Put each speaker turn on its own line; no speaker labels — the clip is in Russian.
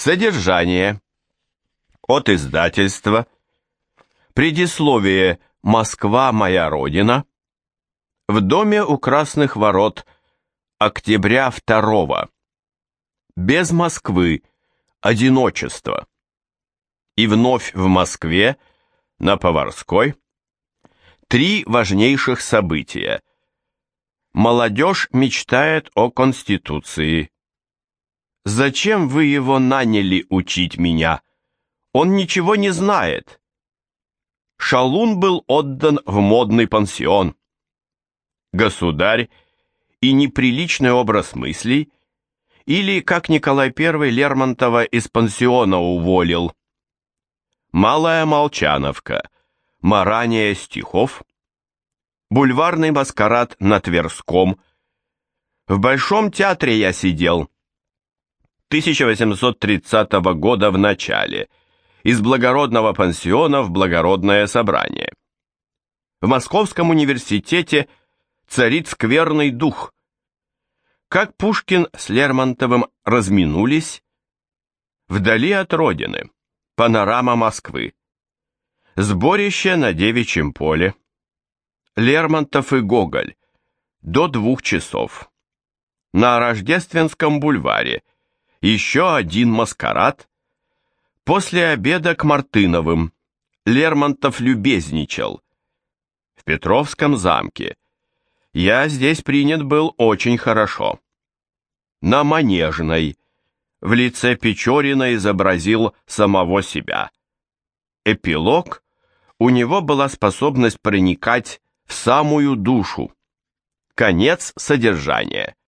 Содержание. От издательства. Предисловие «Москва, моя родина». В доме у Красных ворот. Октября 2 Без Москвы. Одиночество. И вновь в Москве, на Поварской. Три важнейших события. Молодежь мечтает о Конституции. Зачем вы его наняли учить меня? Он ничего не знает. Шалун был отдан в модный пансион. Государь и неприличный образ мыслей, или, как Николай I Лермонтова из пансиона уволил. Малая Молчановка, марание стихов, бульварный маскарад на Тверском. В Большом театре я сидел. 1830 года в начале. Из благородного пансиона в благородное собрание. В Московском университете царит скверный дух. Как Пушкин с Лермонтовым разминулись, вдали от родины, панорама Москвы. Сборище на девичьем поле. Лермонтов и Гоголь. До двух часов. На Рождественском бульваре. Еще один маскарад. После обеда к Мартыновым. Лермонтов любезничал. В Петровском замке. Я здесь принят был очень хорошо. На Манежной. В лице Печорина изобразил самого себя. Эпилог. У него была способность проникать в самую душу. Конец содержания.